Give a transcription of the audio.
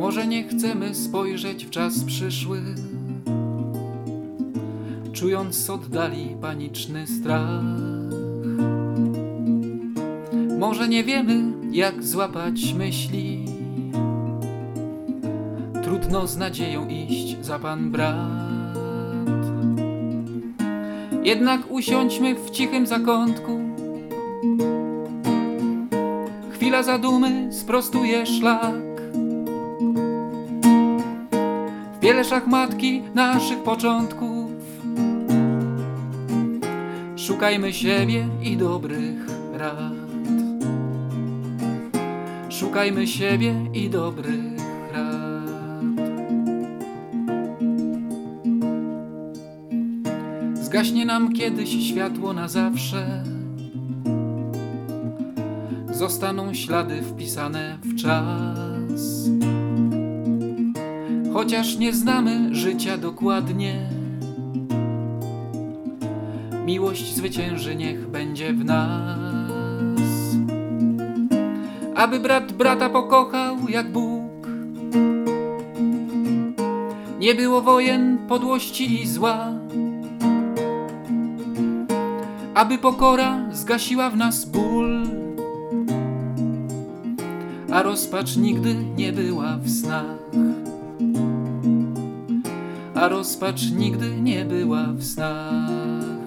Może nie chcemy spojrzeć w czas przyszły, czując z oddali paniczny strach. Może nie wiemy, jak złapać myśli. Trudno z nadzieją iść za pan brat. Jednak usiądźmy w cichym zakątku. Chwila zadumy sprostuje szlak. Wiele szachmatki naszych początków. Szukajmy siebie i dobrych rad. Szukajmy siebie i dobrych rad. Zgaśnie nam kiedyś światło na zawsze. Zostaną ślady wpisane w czas. Chociaż nie znamy życia dokładnie, miłość zwycięży, niech będzie w nas. Aby brat brata pokochał jak Bóg. Nie było wojen, podłości i zła. Aby pokora zgasiła w nas ból, a rozpacz nigdy nie była w snach. Rozpacz nigdy nie była w.